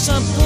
something